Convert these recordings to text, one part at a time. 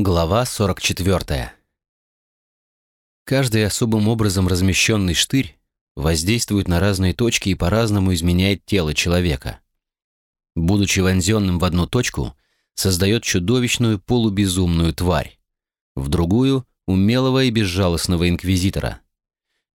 Глава 44. Каждый особым образом размещенный штырь воздействует на разные точки и по-разному изменяет тело человека. Будучи вонзенным в одну точку, создает чудовищную полубезумную тварь, в другую – умелого и безжалостного инквизитора.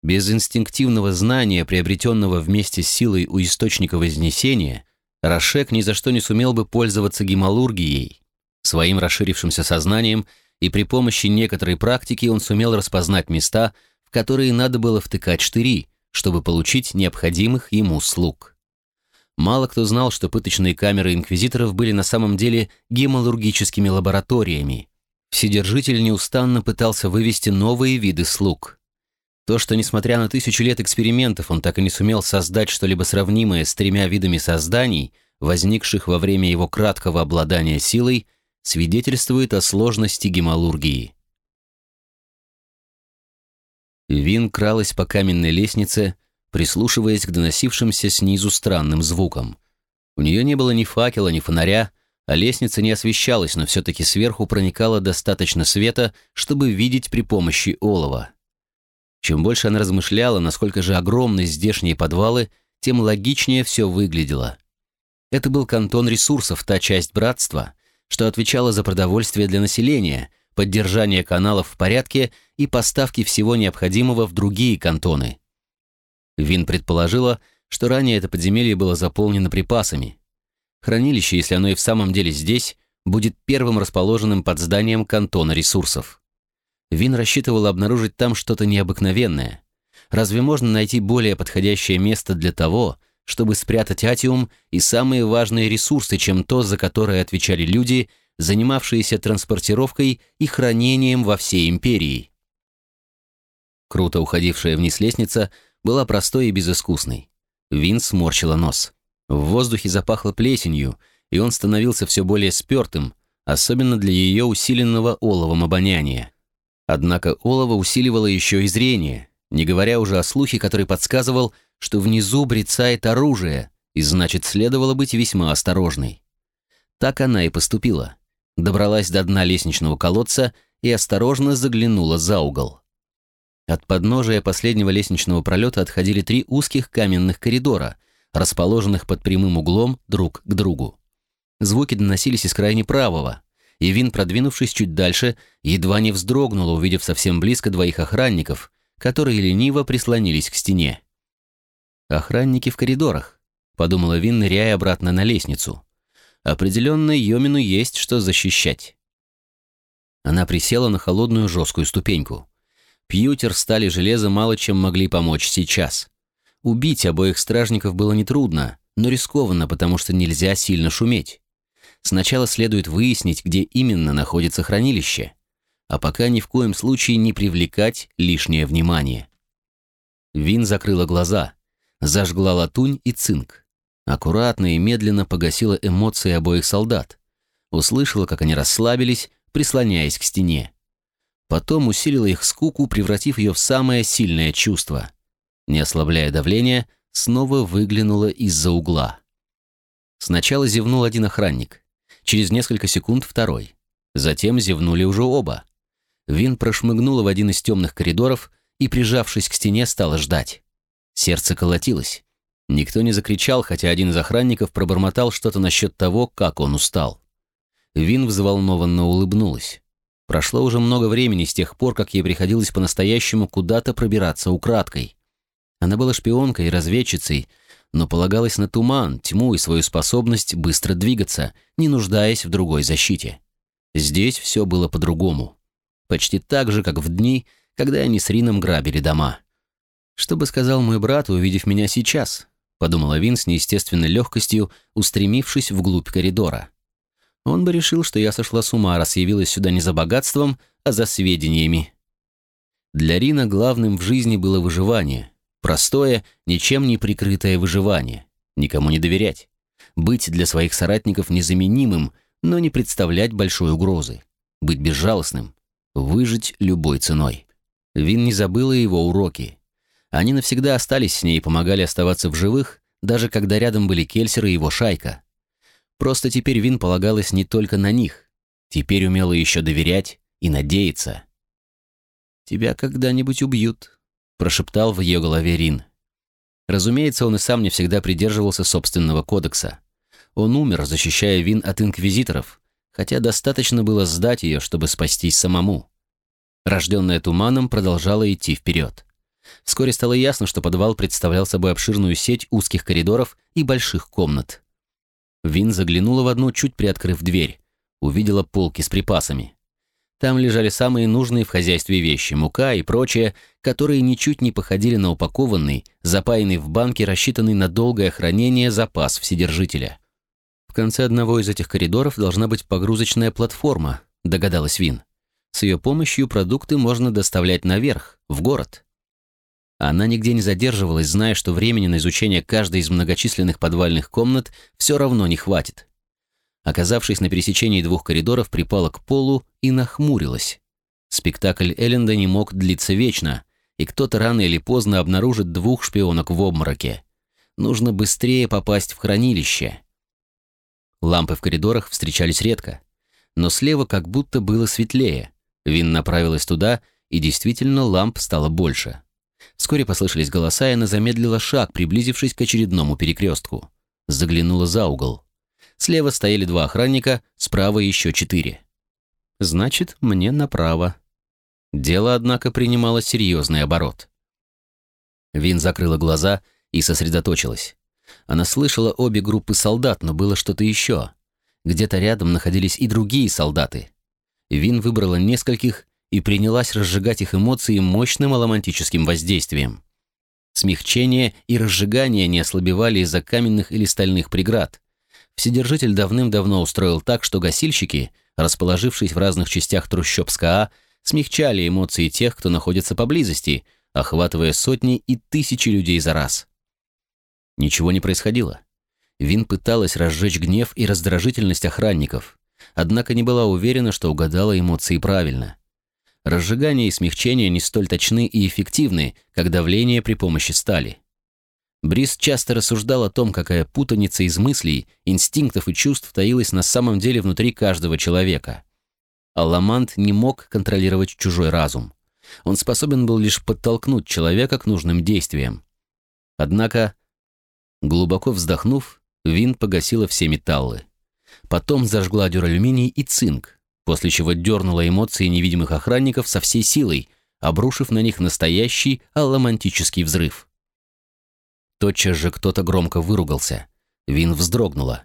Без инстинктивного знания, приобретенного вместе с силой у источника Вознесения, Рашек ни за что не сумел бы пользоваться гемалургией, Своим расширившимся сознанием и при помощи некоторой практики он сумел распознать места, в которые надо было втыкать штыри, чтобы получить необходимых ему слуг. Мало кто знал, что пыточные камеры инквизиторов были на самом деле гемалургическими лабораториями. Вседержитель неустанно пытался вывести новые виды слуг. То, что, несмотря на тысячу лет экспериментов, он так и не сумел создать что-либо сравнимое с тремя видами созданий, возникших во время его краткого обладания силой – свидетельствует о сложности гемалургии. Вин кралась по каменной лестнице, прислушиваясь к доносившимся снизу странным звукам. У нее не было ни факела, ни фонаря, а лестница не освещалась, но все-таки сверху проникало достаточно света, чтобы видеть при помощи олова. Чем больше она размышляла, насколько же огромны здешние подвалы, тем логичнее все выглядело. Это был кантон ресурсов, та часть братства, что отвечала за продовольствие для населения, поддержание каналов в порядке и поставки всего необходимого в другие кантоны. Вин предположила, что ранее это подземелье было заполнено припасами. Хранилище, если оно и в самом деле здесь, будет первым расположенным под зданием кантона ресурсов. Вин рассчитывала обнаружить там что-то необыкновенное. Разве можно найти более подходящее место для того, чтобы спрятать атиум и самые важные ресурсы, чем то, за которое отвечали люди, занимавшиеся транспортировкой и хранением во всей империи. Круто уходившая вниз лестница была простой и безыскусной. Вин сморщила нос. В воздухе запахло плесенью, и он становился все более спертым, особенно для ее усиленного оловом обоняния. Однако олово усиливало еще и зрение, не говоря уже о слухе, который подсказывал, что внизу брецает оружие, и значит, следовало быть весьма осторожной. Так она и поступила. Добралась до дна лестничного колодца и осторожно заглянула за угол. От подножия последнего лестничного пролета отходили три узких каменных коридора, расположенных под прямым углом друг к другу. Звуки доносились из крайне правого, и Вин, продвинувшись чуть дальше, едва не вздрогнула, увидев совсем близко двоих охранников, которые лениво прислонились к стене. «Охранники в коридорах», — подумала Вин, ныряя обратно на лестницу. «Определенно Йомину есть что защищать». Она присела на холодную жесткую ступеньку. Пьютер, стали железа мало чем могли помочь сейчас. Убить обоих стражников было нетрудно, но рискованно, потому что нельзя сильно шуметь. Сначала следует выяснить, где именно находится хранилище, а пока ни в коем случае не привлекать лишнее внимание. Вин закрыла глаза — зажгла латунь и цинк. Аккуратно и медленно погасила эмоции обоих солдат. Услышала, как они расслабились, прислоняясь к стене. Потом усилила их скуку, превратив ее в самое сильное чувство. Не ослабляя давления, снова выглянула из-за угла. Сначала зевнул один охранник. Через несколько секунд второй. Затем зевнули уже оба. Вин прошмыгнула в один из темных коридоров и, прижавшись к стене, стала ждать. Сердце колотилось. Никто не закричал, хотя один из охранников пробормотал что-то насчет того, как он устал. Вин взволнованно улыбнулась. Прошло уже много времени с тех пор, как ей приходилось по-настоящему куда-то пробираться украдкой. Она была шпионкой и разведчицей, но полагалась на туман, тьму и свою способность быстро двигаться, не нуждаясь в другой защите. Здесь все было по-другому. Почти так же, как в дни, когда они с Рином грабили дома. «Что бы сказал мой брат, увидев меня сейчас?» — подумала Вин с неестественной легкостью, устремившись вглубь коридора. Он бы решил, что я сошла с ума, раз явилась сюда не за богатством, а за сведениями. Для Рина главным в жизни было выживание. Простое, ничем не прикрытое выживание. Никому не доверять. Быть для своих соратников незаменимым, но не представлять большой угрозы. Быть безжалостным. Выжить любой ценой. Вин не забыла его уроки. Они навсегда остались с ней и помогали оставаться в живых, даже когда рядом были Кельсер и его шайка. Просто теперь Вин полагалась не только на них. Теперь умела еще доверять и надеяться. «Тебя когда-нибудь убьют», — прошептал в ее голове Рин. Разумеется, он и сам не всегда придерживался собственного кодекса. Он умер, защищая Вин от инквизиторов, хотя достаточно было сдать ее, чтобы спастись самому. Рожденная туманом продолжала идти вперед. Вскоре стало ясно, что подвал представлял собой обширную сеть узких коридоров и больших комнат. Вин заглянула в одну, чуть приоткрыв дверь. Увидела полки с припасами. Там лежали самые нужные в хозяйстве вещи, мука и прочее, которые ничуть не походили на упакованный, запаянный в банке, рассчитанный на долгое хранение запас вседержителя. В конце одного из этих коридоров должна быть погрузочная платформа, догадалась Вин. С ее помощью продукты можно доставлять наверх, в город. Она нигде не задерживалась, зная, что времени на изучение каждой из многочисленных подвальных комнат все равно не хватит. Оказавшись на пересечении двух коридоров, припала к полу и нахмурилась. Спектакль Элленда не мог длиться вечно, и кто-то рано или поздно обнаружит двух шпионок в обмороке. Нужно быстрее попасть в хранилище. Лампы в коридорах встречались редко, но слева как будто было светлее. Вин направилась туда, и действительно ламп стало больше. Вскоре послышались голоса, и она замедлила шаг, приблизившись к очередному перекрестку. Заглянула за угол. Слева стояли два охранника, справа еще четыре. Значит, мне направо. Дело, однако, принимало серьезный оборот. Вин закрыла глаза и сосредоточилась. Она слышала обе группы солдат, но было что-то еще. Где-то рядом находились и другие солдаты. Вин выбрала нескольких и принялась разжигать их эмоции мощным аломантическим воздействием. Смягчение и разжигание не ослабевали из-за каменных или стальных преград. Вседержитель давным-давно устроил так, что гасильщики, расположившись в разных частях трущоб СКА, смягчали эмоции тех, кто находится поблизости, охватывая сотни и тысячи людей за раз. Ничего не происходило. Вин пыталась разжечь гнев и раздражительность охранников, однако не была уверена, что угадала эмоции правильно. Разжигание и смягчение не столь точны и эффективны, как давление при помощи стали. Брис часто рассуждал о том, какая путаница из мыслей, инстинктов и чувств таилась на самом деле внутри каждого человека. Алламант не мог контролировать чужой разум. Он способен был лишь подтолкнуть человека к нужным действиям. Однако, глубоко вздохнув, Вин погасила все металлы. Потом зажгла дюралюминий и цинк, после чего дернула эмоции невидимых охранников со всей силой, обрушив на них настоящий алламантический взрыв. Тотчас же кто-то громко выругался. Вин вздрогнула.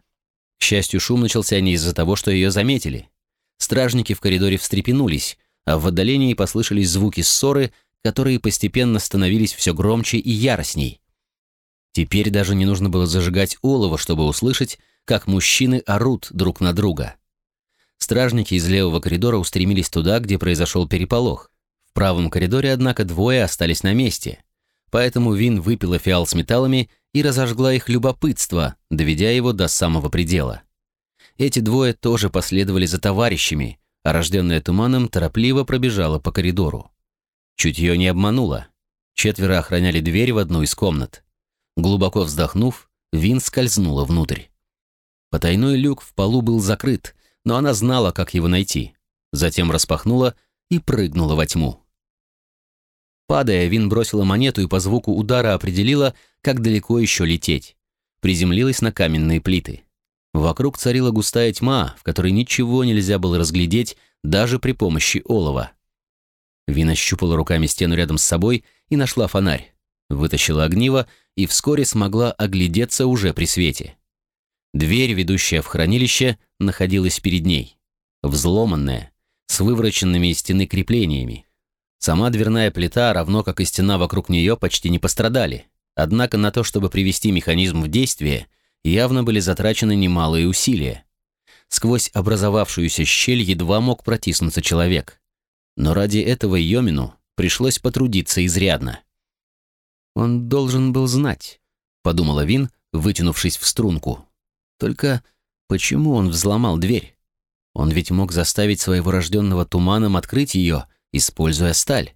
К счастью, шум начался не из-за того, что ее заметили. Стражники в коридоре встрепенулись, а в отдалении послышались звуки ссоры, которые постепенно становились все громче и яростней. Теперь даже не нужно было зажигать олово, чтобы услышать, как мужчины орут друг на друга. Стражники из левого коридора устремились туда, где произошел переполох. В правом коридоре, однако, двое остались на месте поэтому Вин выпила фиал с металлами и разожгла их любопытство, доведя его до самого предела. Эти двое тоже последовали за товарищами, а рожденная туманом торопливо пробежала по коридору. Чутье не обмануло. Четверо охраняли дверь в одну из комнат. Глубоко вздохнув, Вин скользнула внутрь. Потайной люк в полу был закрыт, но она знала, как его найти. Затем распахнула и прыгнула во тьму. Падая, Вин бросила монету и по звуку удара определила, как далеко еще лететь. Приземлилась на каменные плиты. Вокруг царила густая тьма, в которой ничего нельзя было разглядеть даже при помощи олова. Вин ощупала руками стену рядом с собой и нашла фонарь. Вытащила огниво и вскоре смогла оглядеться уже при свете. Дверь, ведущая в хранилище, находилась перед ней. Взломанная, с вывороченными из стены креплениями. Сама дверная плита, равно как и стена вокруг нее, почти не пострадали. Однако на то, чтобы привести механизм в действие, явно были затрачены немалые усилия. Сквозь образовавшуюся щель едва мог протиснуться человек. Но ради этого Йомину пришлось потрудиться изрядно. «Он должен был знать», — подумала Вин, вытянувшись в струнку. «Только почему он взломал дверь? Он ведь мог заставить своего рожденного туманом открыть ее используя сталь.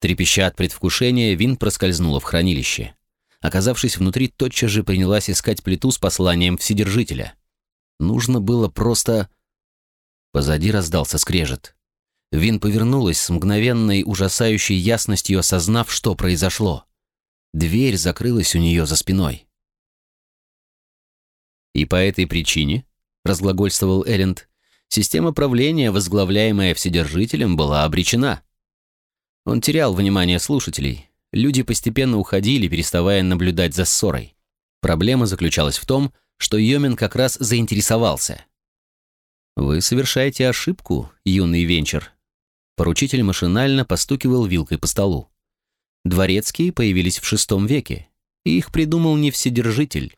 Трепеща от предвкушения, Вин проскользнула в хранилище. Оказавшись внутри, тотчас же принялась искать плиту с посланием Вседержителя. Нужно было просто... Позади раздался скрежет. Вин повернулась с мгновенной ужасающей ясностью, осознав, что произошло. Дверь закрылась у нее за спиной. «И по этой причине», — разглагольствовал Эренд, система правления, возглавляемая Вседержителем, была обречена. Он терял внимание слушателей. Люди постепенно уходили, переставая наблюдать за ссорой. Проблема заключалась в том, что Йомин как раз заинтересовался. «Вы совершаете ошибку, юный венчер», Поручитель машинально постукивал вилкой по столу. Дворецкие появились в VI веке, и их придумал не Вседержитель.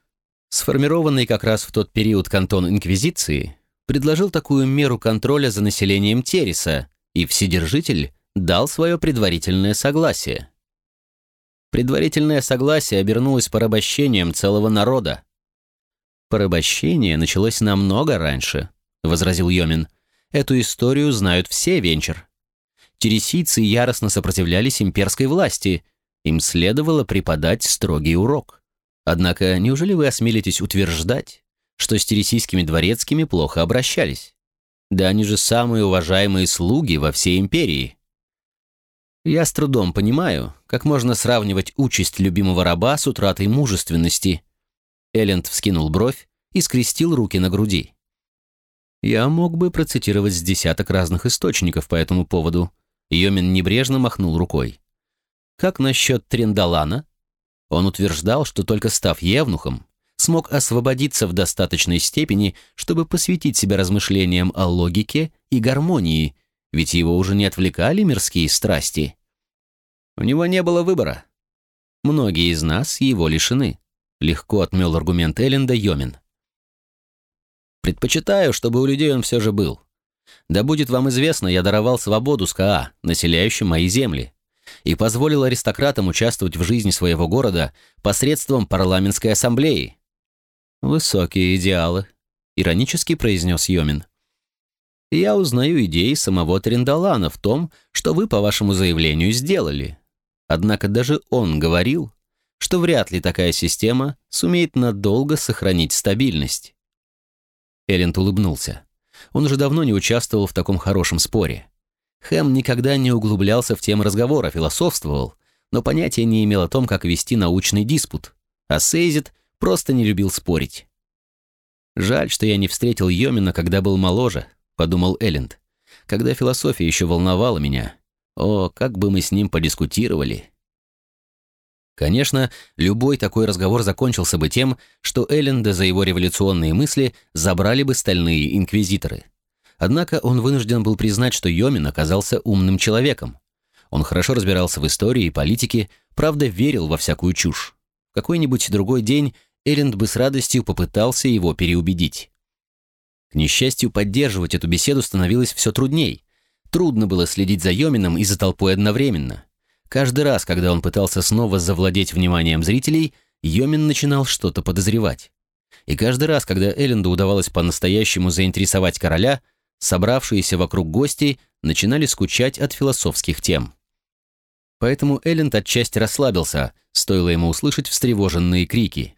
Сформированный как раз в тот период кантон Инквизиции предложил такую меру контроля за населением Тереса, и Вседержитель дал свое предварительное согласие. Предварительное согласие обернулось порабощением целого народа. «Порабощение началось намного раньше», — возразил Йомин. «Эту историю знают все, Венчер. Тересийцы яростно сопротивлялись имперской власти. Им следовало преподать строгий урок. Однако, неужели вы осмелитесь утверждать, что с тересийскими дворецкими плохо обращались? Да они же самые уважаемые слуги во всей империи. Я с трудом понимаю, как можно сравнивать участь любимого раба с утратой мужественности. Элленд вскинул бровь и скрестил руки на груди. Я мог бы процитировать с десяток разных источников по этому поводу, Йомин небрежно махнул рукой. Как насчет Триндалана? Он утверждал, что только став евнухом, смог освободиться в достаточной степени, чтобы посвятить себя размышлениям о логике и гармонии, ведь его уже не отвлекали мирские страсти. У него не было выбора. Многие из нас его лишены. Легко отмел аргумент Элленда Йомин. Предпочитаю, чтобы у людей он все же был. Да будет вам известно, я даровал свободу СКА, населяющим мои земли, и позволил аристократам участвовать в жизни своего города посредством парламентской ассамблеи. «Высокие идеалы», — иронически произнес Йомин. «Я узнаю идеи самого Триндалана в том, что вы по вашему заявлению сделали. Однако даже он говорил, что вряд ли такая система сумеет надолго сохранить стабильность». Элленд улыбнулся. Он уже давно не участвовал в таком хорошем споре. Хэм никогда не углублялся в темы разговора, философствовал, но понятия не имел о том, как вести научный диспут. А Сейзит просто не любил спорить. «Жаль, что я не встретил Йомина, когда был моложе», — подумал Элленд. «Когда философия еще волновала меня. О, как бы мы с ним подискутировали!» Конечно, любой такой разговор закончился бы тем, что Элленда за его революционные мысли забрали бы стальные инквизиторы. Однако он вынужден был признать, что Йомин оказался умным человеком. Он хорошо разбирался в истории и политике, правда, верил во всякую чушь. В какой-нибудь другой день Элленд бы с радостью попытался его переубедить. К несчастью, поддерживать эту беседу становилось все трудней. Трудно было следить за Йомином и за толпой одновременно. Каждый раз, когда он пытался снова завладеть вниманием зрителей, Йомин начинал что-то подозревать. И каждый раз, когда Элленду удавалось по-настоящему заинтересовать короля, собравшиеся вокруг гости начинали скучать от философских тем. Поэтому Элленд отчасти расслабился, стоило ему услышать встревоженные крики.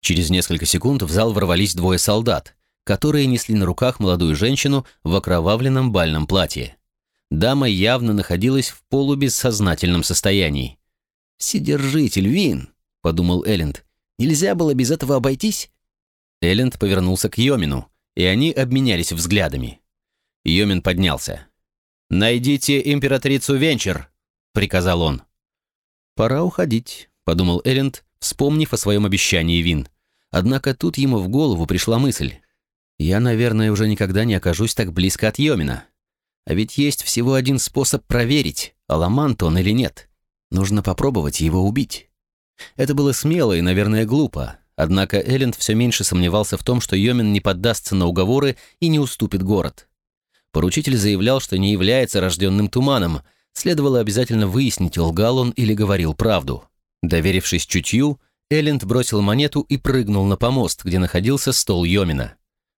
Через несколько секунд в зал ворвались двое солдат, которые несли на руках молодую женщину в окровавленном бальном платье. Дама явно находилась в полубессознательном состоянии. «Вседержитель, Вин!» — подумал Элленд. «Нельзя было без этого обойтись?» Элленд повернулся к Йомину, и они обменялись взглядами. Йомин поднялся. «Найдите императрицу Венчер!» — приказал он. «Пора уходить», — подумал Элленд, вспомнив о своем обещании Вин. Однако тут ему в голову пришла мысль. «Я, наверное, уже никогда не окажусь так близко от Йомина. А ведь есть всего один способ проверить, аламант он или нет. Нужно попробовать его убить. Это было смело и, наверное, глупо. Однако Элленд все меньше сомневался в том, что Йомин не поддастся на уговоры и не уступит город. Поручитель заявлял, что не является рожденным туманом. Следовало обязательно выяснить, лгал он или говорил правду. Доверившись чутью, Элленд бросил монету и прыгнул на помост, где находился стол Йомина.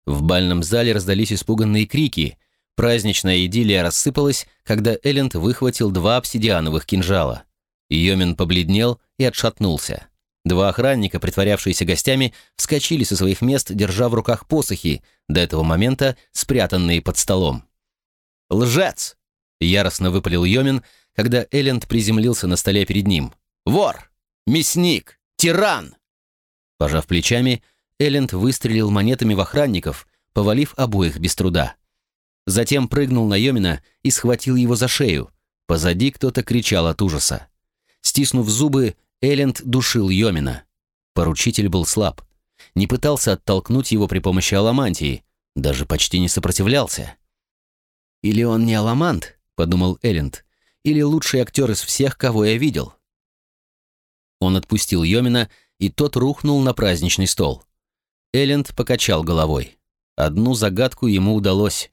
В бальном зале раздались испуганные крики – Праздничная идиллия рассыпалась, когда Элленд выхватил два обсидиановых кинжала. Йомин побледнел и отшатнулся. Два охранника, притворявшиеся гостями, вскочили со своих мест, держа в руках посохи, до этого момента спрятанные под столом. «Лжец!» — яростно выпалил Йомин, когда Элленд приземлился на столе перед ним. «Вор! Мясник! Тиран!» Пожав плечами, Элленд выстрелил монетами в охранников, повалив обоих без труда. Затем прыгнул на Йомина и схватил его за шею. Позади кто-то кричал от ужаса. Стиснув зубы, Элленд душил Йомина. Поручитель был слаб. Не пытался оттолкнуть его при помощи аламантии, даже почти не сопротивлялся. «Или он не аламант?» — подумал Элленд. «Или лучший актер из всех, кого я видел?» Он отпустил Йомина, и тот рухнул на праздничный стол. Элленд покачал головой. Одну загадку ему удалось.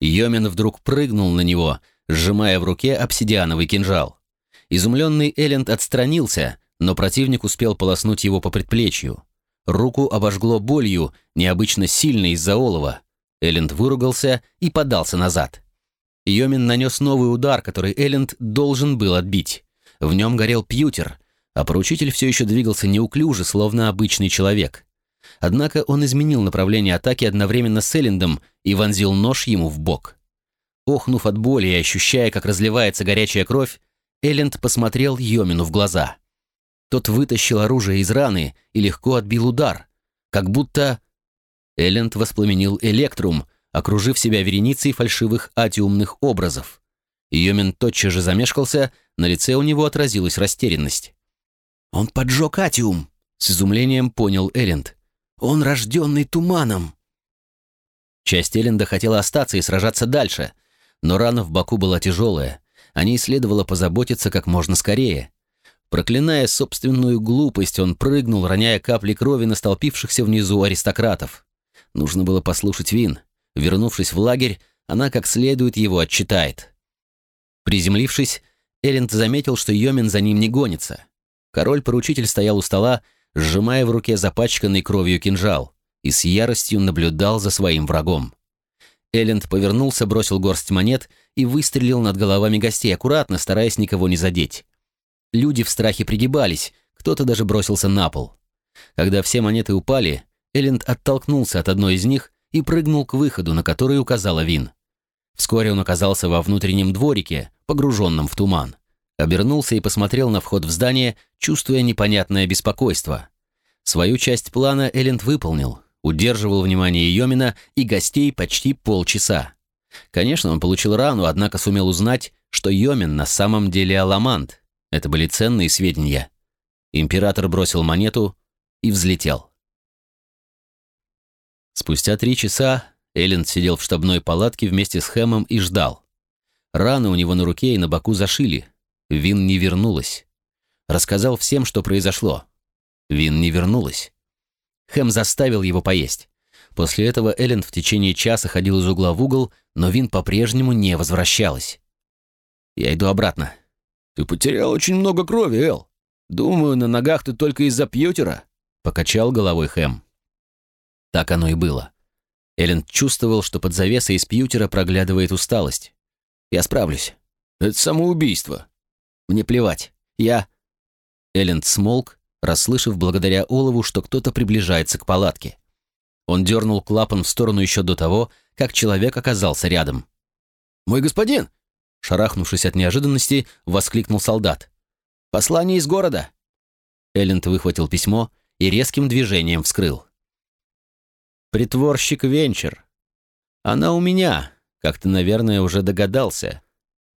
Йомин вдруг прыгнул на него, сжимая в руке обсидиановый кинжал. Изумленный Элленд отстранился, но противник успел полоснуть его по предплечью. Руку обожгло болью, необычно сильной из-за олова. Элленд выругался и подался назад. Йомин нанес новый удар, который Элленд должен был отбить. В нем горел пьютер, а поручитель все еще двигался неуклюже, словно обычный человек. Однако он изменил направление атаки одновременно с Эллендом и вонзил нож ему в бок. Охнув от боли и ощущая, как разливается горячая кровь, Элленд посмотрел Йомину в глаза. Тот вытащил оружие из раны и легко отбил удар, как будто... Элленд воспламенил электрум, окружив себя вереницей фальшивых атиумных образов. Йомин тотчас же замешкался, на лице у него отразилась растерянность. «Он поджег атиум!» — с изумлением понял Элленд. «Он рожденный туманом!» Часть Элленда хотела остаться и сражаться дальше, но рана в боку была тяжелая. О ней следовало позаботиться как можно скорее. Проклиная собственную глупость, он прыгнул, роняя капли крови на столпившихся внизу аристократов. Нужно было послушать Вин. Вернувшись в лагерь, она как следует его отчитает. Приземлившись, Элленд заметил, что Йомин за ним не гонится. Король-поручитель стоял у стола, сжимая в руке запачканный кровью кинжал, и с яростью наблюдал за своим врагом. Элленд повернулся, бросил горсть монет и выстрелил над головами гостей, аккуратно, стараясь никого не задеть. Люди в страхе пригибались, кто-то даже бросился на пол. Когда все монеты упали, Элленд оттолкнулся от одной из них и прыгнул к выходу, на который указала Вин. Вскоре он оказался во внутреннем дворике, погруженном в туман обернулся и посмотрел на вход в здание, чувствуя непонятное беспокойство. Свою часть плана Элленд выполнил, удерживал внимание Йомина и гостей почти полчаса. Конечно, он получил рану, однако сумел узнать, что Йомин на самом деле аламант. Это были ценные сведения. Император бросил монету и взлетел. Спустя три часа Элленд сидел в штабной палатке вместе с Хэмом и ждал. Раны у него на руке и на боку зашили, Вин не вернулась. Рассказал всем, что произошло. Вин не вернулась. Хэм заставил его поесть. После этого Эллен в течение часа ходил из угла в угол, но Вин по-прежнему не возвращалась. «Я иду обратно». «Ты потерял очень много крови, Эл. Думаю, на ногах ты только из-за пьютера», — покачал головой Хэм. Так оно и было. Эллен чувствовал, что под завесой из пьютера проглядывает усталость. «Я справлюсь». «Это самоубийство», мне плевать. Я...» Элленд смолк, расслышав благодаря Олову, что кто-то приближается к палатке. Он дернул клапан в сторону еще до того, как человек оказался рядом. «Мой господин!» Шарахнувшись от неожиданности, воскликнул солдат. «Послание из города!» Элленд выхватил письмо и резким движением вскрыл. «Притворщик Венчер. Она у меня, как ты, наверное, уже догадался.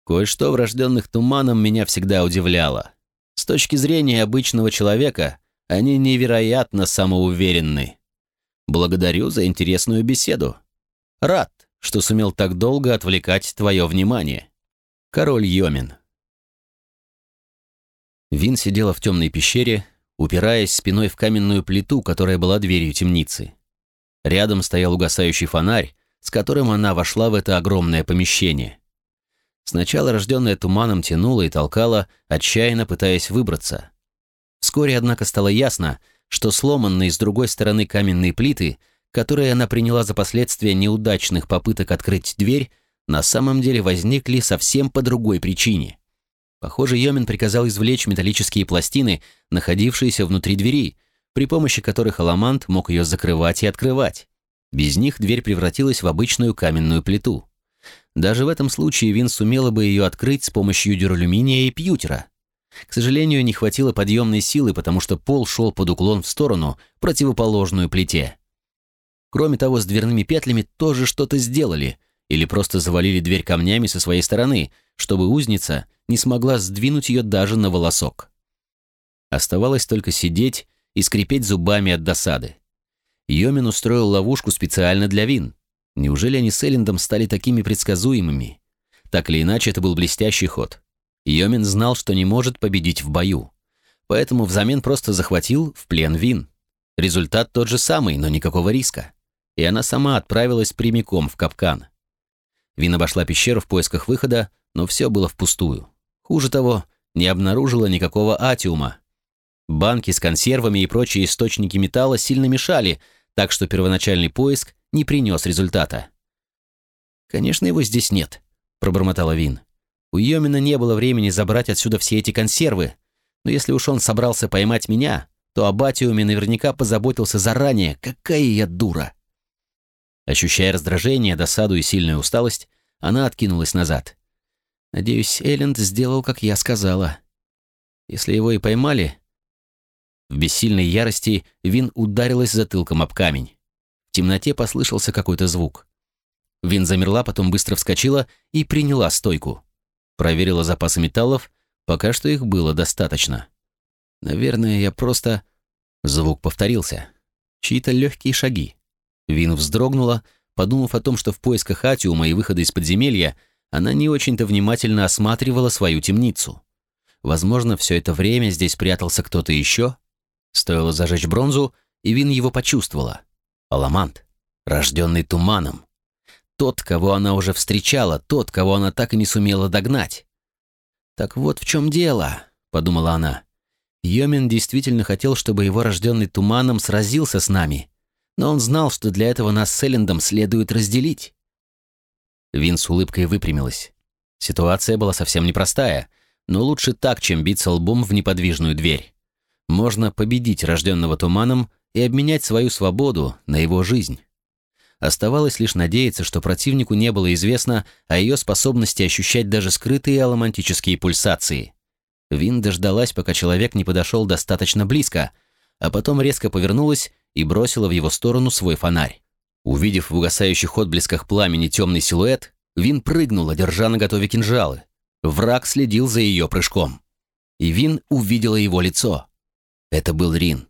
Кое-что в рожденных туманом меня всегда удивляло. С точки зрения обычного человека, они невероятно самоуверенны. Благодарю за интересную беседу. Рад, что сумел так долго отвлекать твое внимание. Король Йомин. Вин сидела в темной пещере, упираясь спиной в каменную плиту, которая была дверью темницы. Рядом стоял угасающий фонарь, с которым она вошла в это огромное помещение. Сначала рожденная туманом тянула и толкала, отчаянно пытаясь выбраться. Вскоре, однако, стало ясно, что сломанные с другой стороны каменные плиты, которые она приняла за последствия неудачных попыток открыть дверь, на самом деле возникли совсем по другой причине. Похоже, Йомин приказал извлечь металлические пластины, находившиеся внутри двери, при помощи которых Аламант мог ее закрывать и открывать. Без них дверь превратилась в обычную каменную плиту. Даже в этом случае Вин сумела бы ее открыть с помощью дюралюминия и пьютера. К сожалению, не хватило подъемной силы, потому что пол шел под уклон в сторону, противоположную плите. Кроме того, с дверными петлями тоже что-то сделали или просто завалили дверь камнями со своей стороны, чтобы узница не смогла сдвинуть ее даже на волосок. Оставалось только сидеть и скрипеть зубами от досады. Йомин устроил ловушку специально для Вин. Неужели они с Эллендом стали такими предсказуемыми? Так или иначе, это был блестящий ход. Йомин знал, что не может победить в бою. Поэтому взамен просто захватил в плен Вин. Результат тот же самый, но никакого риска. И она сама отправилась прямиком в капкан. Вин обошла пещеру в поисках выхода, но все было впустую. Хуже того, не обнаружила никакого атиума. Банки с консервами и прочие источники металла сильно мешали, так что первоначальный поиск не принес результата. «Конечно, его здесь нет», — пробормотала Вин. У Йомина не было времени забрать отсюда все эти консервы, но если уж он собрался поймать меня, то об Атиуме наверняка позаботился заранее. Какая я дура! Ощущая раздражение, досаду и сильную усталость, она откинулась назад. Надеюсь, Элленд сделал, как я сказала. Если его и поймали... В бессильной ярости Вин ударилась затылком об камень. В темноте послышался какой-то звук. Вин замерла, потом быстро вскочила и приняла стойку. Проверила запасы металлов, пока что их было достаточно. Наверное, я просто... Звук повторился. Чьи-то легкие шаги. Вин вздрогнула, подумав о том, что в поисках Атиума и выхода из подземелья она не очень-то внимательно осматривала свою темницу. Возможно, все это время здесь прятался кто-то еще? Стоило зажечь бронзу, и Вин его почувствовала. Аламант, рожденный туманом. Тот, кого она уже встречала, тот, кого она так и не сумела догнать. «Так вот в чем дело», — подумала она. Йомин действительно хотел, чтобы его рожденный туманом сразился с нами, но он знал, что для этого нас с Эллендом следует разделить. Вин с улыбкой выпрямилась. Ситуация была совсем непростая, но лучше так, чем биться лбом в неподвижную дверь. Можно победить рожденного туманом и обменять свою свободу на его жизнь. Оставалось лишь надеяться, что противнику не было известно о ее способности ощущать даже скрытые аломантические пульсации. Вин дождалась, пока человек не подошел достаточно близко, а потом резко повернулась и бросила в его сторону свой фонарь. Увидев в угасающих отблесках пламени темный силуэт, Вин прыгнула, держа на готове кинжалы. Враг следил за ее прыжком. И Вин увидела его лицо. Это был Рин.